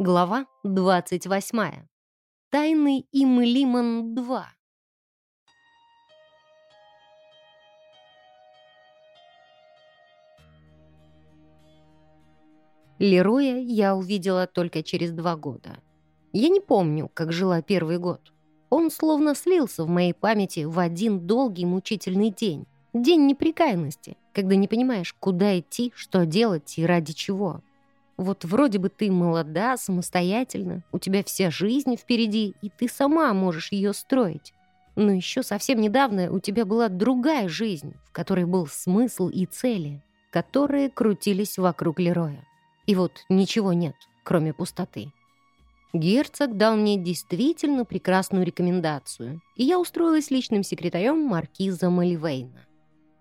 Глава 28. Тайный им Лимон 2. Лероя я увидела только через два года. Я не помню, как жила первый год. Он словно слился в моей памяти в один долгий мучительный день. День неприкаянности, когда не понимаешь, куда идти, что делать и ради чего. Вот вроде бы ты молода, самостоятельна, у тебя вся жизнь впереди, и ты сама можешь ее строить. Но еще совсем недавно у тебя была другая жизнь, в которой был смысл и цели, которые крутились вокруг Лероя. И вот ничего нет, кроме пустоты. Герцог дал мне действительно прекрасную рекомендацию, и я устроилась личным секретарем маркиза Маливейна.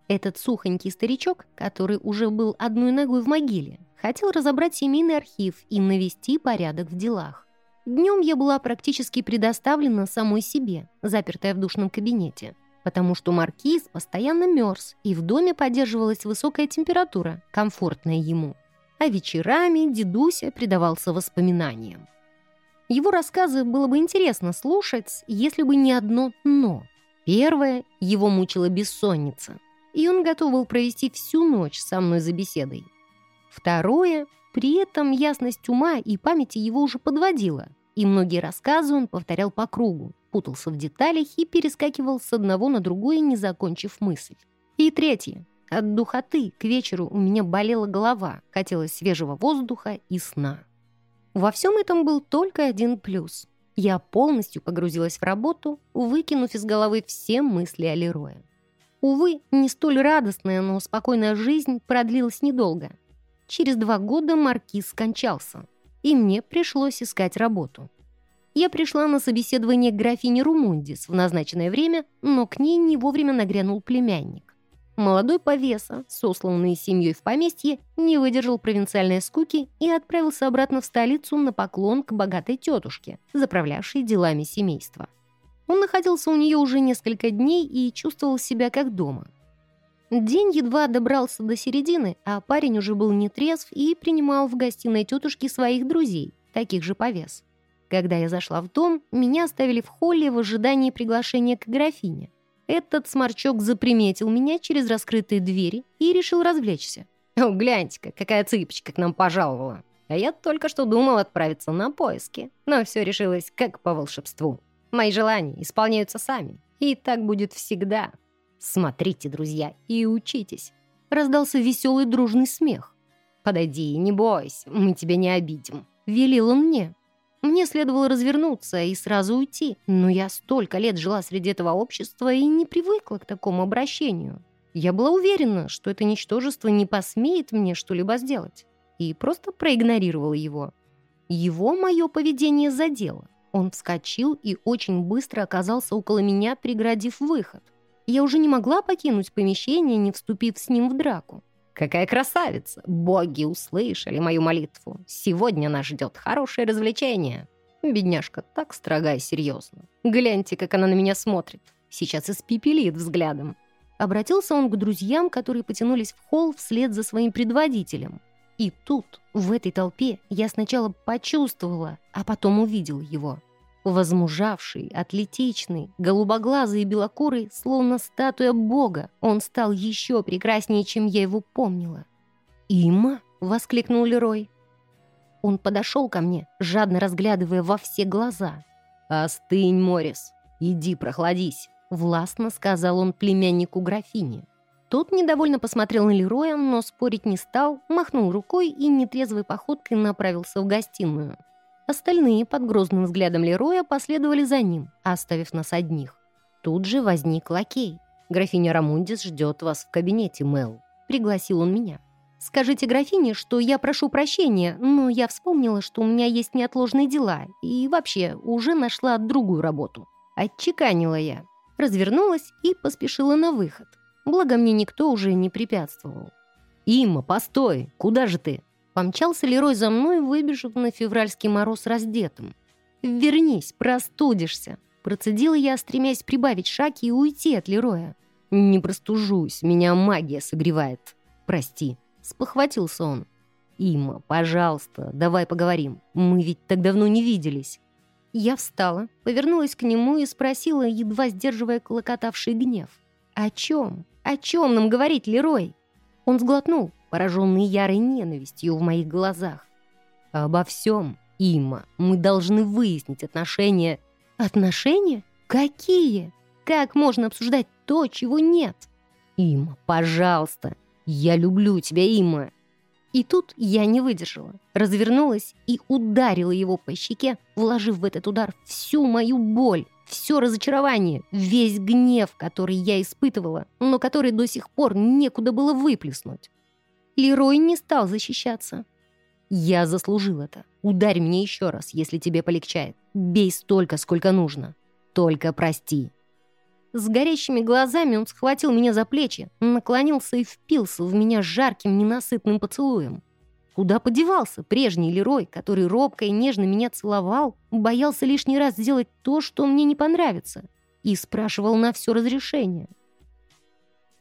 Этот сухонький старичок, который уже был одной ногой в могиле, хотел разобрать семейный архив и навести порядок в делах. Днем я была практически предоставлена самой себе, запертая в душном кабинете, потому что маркиз постоянно мерз, и в доме поддерживалась высокая температура, комфортная ему. А вечерами дедуся предавался воспоминаниям. Его рассказы было бы интересно слушать, если бы не одно «но». Первое, его мучила бессонница – и он готов был провести всю ночь со мной за беседой. Второе, при этом ясность ума и памяти его уже подводила, и многие рассказы он повторял по кругу, путался в деталях и перескакивал с одного на другое, не закончив мысль. И третье. От духоты к вечеру у меня болела голова, хотелось свежего воздуха и сна. Во всем этом был только один плюс. Я полностью погрузилась в работу, выкинув из головы все мысли о Лерое. Увы, не столь радостная, но спокойная жизнь продлилась недолго. Через два года маркиз скончался, и мне пришлось искать работу. Я пришла на собеседование к графине Румундис в назначенное время, но к ней не вовремя нагрянул племянник. Молодой повеса, сосланный семьей в поместье, не выдержал провинциальной скуки и отправился обратно в столицу на поклон к богатой тетушке, заправлявшей делами семейства. Он находился у нее уже несколько дней и чувствовал себя как дома. День едва добрался до середины, а парень уже был нетрезв и принимал в гостиной тетушки своих друзей, таких же повес. Когда я зашла в дом, меня оставили в холле в ожидании приглашения к графине. Этот сморчок заприметил меня через раскрытые двери и решил развлечься. «О, гляньте-ка, какая цыпочка к нам пожаловала!» А я только что думал отправиться на поиски, но все решилось как по волшебству. Мои желания исполняются сами. И так будет всегда. Смотрите, друзья, и учитесь. Раздался веселый дружный смех. «Подойди, не бойся, мы тебя не обидим», — велел он мне. Мне следовало развернуться и сразу уйти, но я столько лет жила среди этого общества и не привыкла к такому обращению. Я была уверена, что это ничтожество не посмеет мне что-либо сделать, и просто проигнорировала его. Его мое поведение задело. Он вскочил и очень быстро оказался около меня, преградив выход. Я уже не могла покинуть помещение, не вступив с ним в драку. «Какая красавица! Боги услышали мою молитву! Сегодня нас ждет хорошее развлечение!» Бедняжка так строга и серьезно. Гляньте, как она на меня смотрит. Сейчас испепелит взглядом. Обратился он к друзьям, которые потянулись в холл вслед за своим предводителем. И тут, в этой толпе, я сначала почувствовала, а потом увидел его. Возмужавший, атлетичный, голубоглазый и белокурый, словно статуя бога, он стал еще прекраснее, чем я его помнила. «Има?» — воскликнул Лерой. Он подошел ко мне, жадно разглядывая во все глаза. «Остынь, Морис, иди прохладись», — властно сказал он племяннику графини. Тот недовольно посмотрел на Лероя, но спорить не стал, махнул рукой и нетрезвой походкой направился в гостиную. Остальные под грозным взглядом Лероя последовали за ним, оставив нас одних. Тут же возник лакей. «Графиня Рамундис ждет вас в кабинете, Мел», — пригласил он меня. «Скажите графине, что я прошу прощения, но я вспомнила, что у меня есть неотложные дела и вообще уже нашла другую работу». Отчеканила я, развернулась и поспешила на выход. Благо мне никто уже не препятствовал. «Има, постой! Куда же ты?» Помчался Лерой за мной, выбежав на февральский мороз раздетым. «Вернись, простудишься!» Процедила я, стремясь прибавить шаг и уйти от Лероя. «Не простужусь, меня магия согревает. Прости», — спохватился он. Има, пожалуйста, давай поговорим. Мы ведь так давно не виделись». Я встала, повернулась к нему и спросила, едва сдерживая клокотавший гнев. «О чем? О чем нам говорить, Лерой?» Он сглотнул, пораженный ярой ненавистью в моих глазах. «Обо всем, Има, мы должны выяснить отношения...» «Отношения? Какие? Как можно обсуждать то, чего нет?» «Има, пожалуйста, я люблю тебя, Има!» И тут я не выдержала, развернулась и ударила его по щеке, вложив в этот удар всю мою боль, все разочарование, весь гнев, который я испытывала, но который до сих пор некуда было выплеснуть. Лерой не стал защищаться. «Я заслужил это. Ударь мне еще раз, если тебе полегчает. Бей столько, сколько нужно. Только прости». С горящими глазами он схватил меня за плечи, наклонился и впился в меня жарким, ненасытным поцелуем. Куда подевался прежний Лерой, который робко и нежно меня целовал, боялся лишний раз сделать то, что мне не понравится, и спрашивал на все разрешение.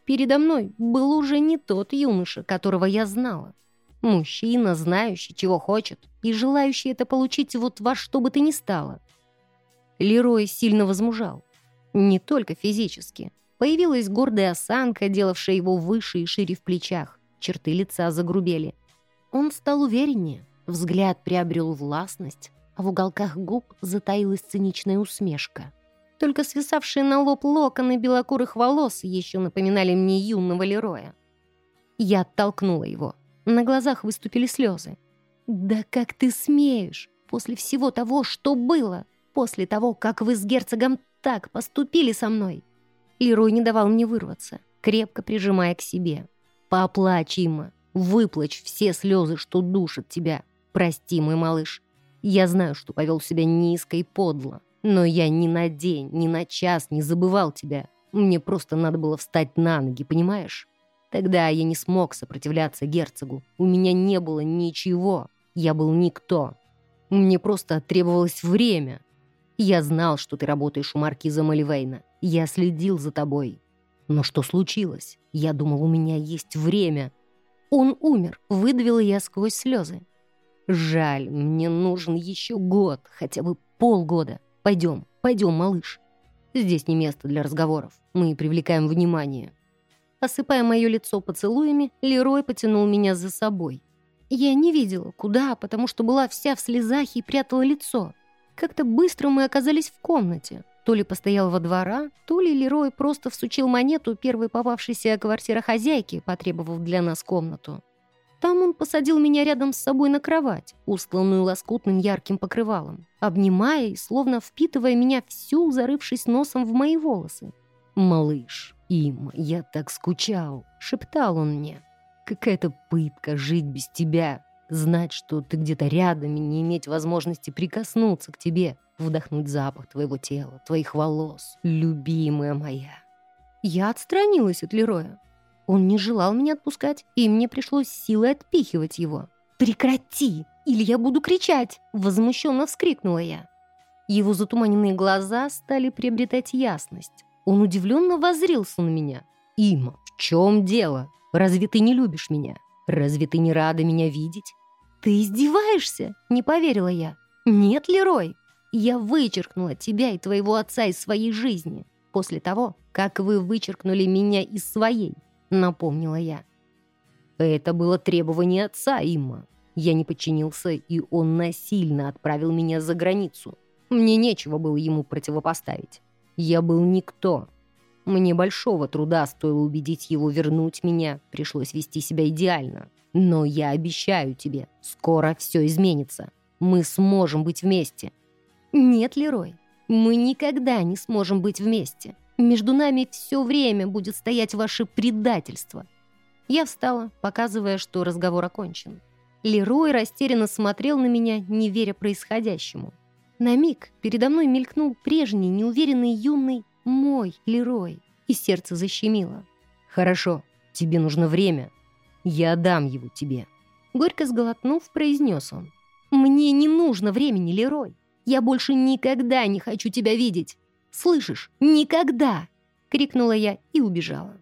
Передо мной был уже не тот юноша, которого я знала. Мужчина, знающий, чего хочет, и желающий это получить вот во что бы то ни стало. Лерой сильно возмужал. Не только физически. Появилась гордая осанка, делавшая его выше и шире в плечах. Черты лица загрубели. Он стал увереннее. Взгляд приобрел властность, а в уголках губ затаилась циничная усмешка. Только свисавшие на лоб локоны белокурых волос еще напоминали мне юного Лероя. Я оттолкнула его. На глазах выступили слезы. «Да как ты смеешь? После всего того, что было? После того, как вы с герцогом так поступили со мной?» Лерой не давал мне вырваться, крепко прижимая к себе. «Поплачь, Има, выплачь все слезы, что душат тебя. Прости, мой малыш. Я знаю, что повел себя низко и подло, но я ни на день, ни на час не забывал тебя. Мне просто надо было встать на ноги, понимаешь? Тогда я не смог сопротивляться герцогу. У меня не было ничего. Я был никто. Мне просто требовалось время, я знал, что ты работаешь у маркиза Маливейна. Я следил за тобой. Но что случилось? Я думал, у меня есть время. Он умер, выдавила я сквозь слезы. Жаль, мне нужен еще год, хотя бы полгода. Пойдем, пойдем, малыш. Здесь не место для разговоров. Мы привлекаем внимание. Осыпая мое лицо поцелуями, Лерой потянул меня за собой. Я не видела, куда, потому что была вся в слезах и прятала лицо. Как-то быстро мы оказались в комнате. То ли постоял во двора, то ли Лерой просто всучил монету первой попавшейся квартира хозяйки, потребовав для нас комнату. Он посадил меня рядом с собой на кровать, устланную лоскутным ярким покрывалом, обнимая и словно впитывая меня всю, зарывшись носом в мои волосы. «Малыш, Има, я так скучал», — шептал он мне. «Какая-то пытка жить без тебя. Знать, что ты где-то рядом и не иметь возможности прикоснуться к тебе, вдохнуть запах твоего тела, твоих волос, любимая моя. Я отстранилась от Лероя. Он не желал меня отпускать, и мне пришлось силой отпихивать его. «Прекрати, или я буду кричать!» Возмущенно вскрикнула я. Его затуманенные глаза стали приобретать ясность. Он удивленно возрился на меня. «Има, в чем дело? Разве ты не любишь меня?» «Разве ты не рада меня видеть?» «Ты издеваешься?» — не поверила я. «Нет, Лерой, я вычеркнула тебя и твоего отца из своей жизни после того, как вы вычеркнули меня из своей», — напомнила я. «Это было требование отца, Имма. Я не подчинился, и он насильно отправил меня за границу. Мне нечего было ему противопоставить. Я был никто, мне большого труда стоило убедить его вернуть меня, пришлось вести себя идеально. Но я обещаю тебе, скоро все изменится. Мы сможем быть вместе. Нет, Лерой, мы никогда не сможем быть вместе. Между нами все время будет стоять ваше предательство. Я встала, показывая, что разговор окончен. Лерой растерянно смотрел на меня, не веря происходящему. На миг передо мной мелькнул прежний, неуверенный юный мой Лерой, и сердце защемило. «Хорошо, тебе нужно время. Я дам его тебе». Горько сглотнув, произнес он. «Мне не нужно времени, Лерой. Я больше никогда не хочу тебя видеть. Слышишь? Никогда!» Крикнула я и убежала.